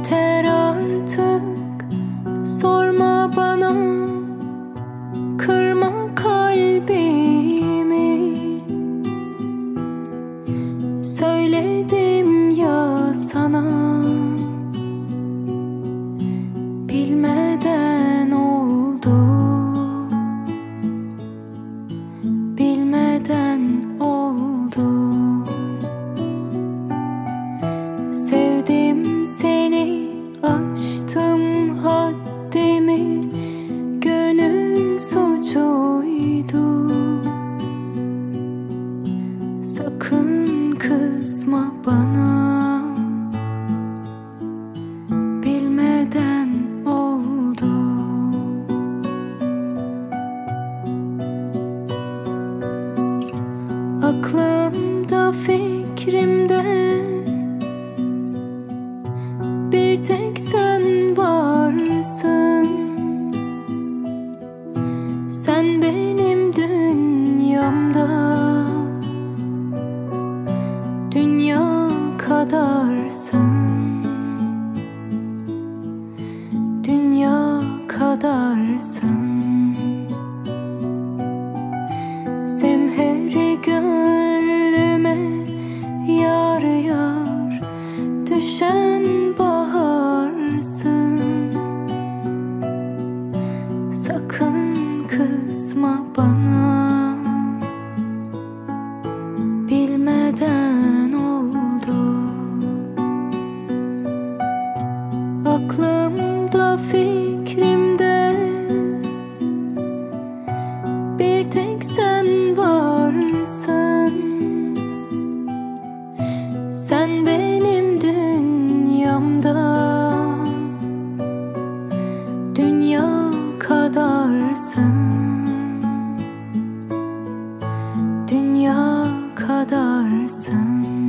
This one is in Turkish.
Yeter artık. Sorma bana. Sakın kızma bana. Bilmeden oldu. Aklımda fikrim kadarsın Dünya kadarsın kadarsın Dünya kadarsın